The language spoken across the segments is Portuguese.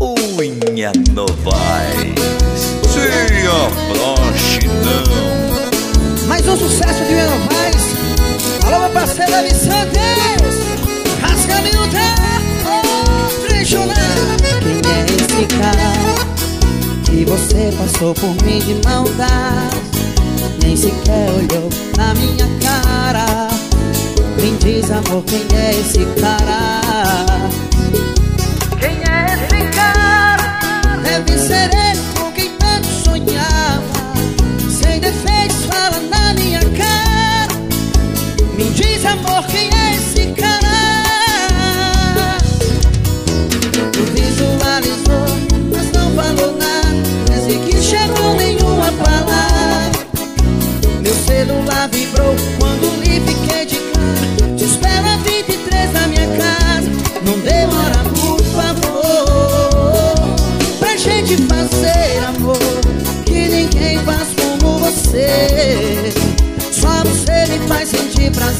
Unha Novaes. Se afrouxe não. Mais um sucesso de Unha Novaes. Alô, meu parceiro Davi Santos. Rasgalinho da Regional. Quem é esse cara que você passou por mim de maldade? Nem sequer olhou na minha cara. Me diz, amor, quem é esse cara?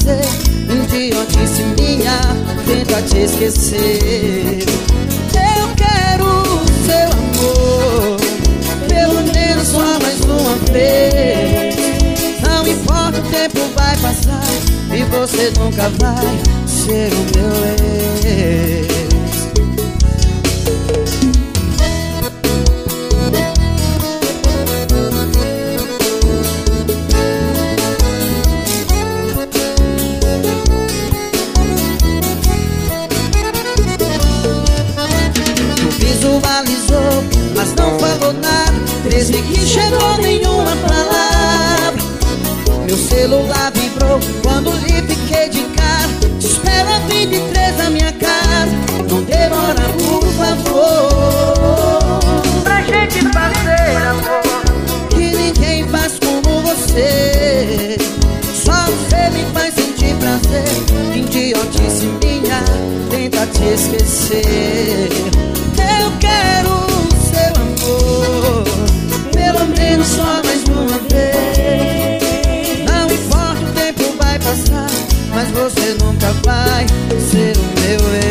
Prazer Idiotice minha Tenta te esquecer. Eu quero seu amor Pelo menos só mais uma vez. Não importa o tempo vai passar E você nunca vai ser o meu ex Desde que chegou nenhuma palavra. Meu celular vibrou quando lhe fiquei de cara. Te espero a 23 na minha casa. Não demora, por favor. Pra gente fazer amor. Que ninguém faz como você. Só você me faz sentir prazer. Idiotice minha Tenta te esquecer mas você nunca vai ser o meu ex.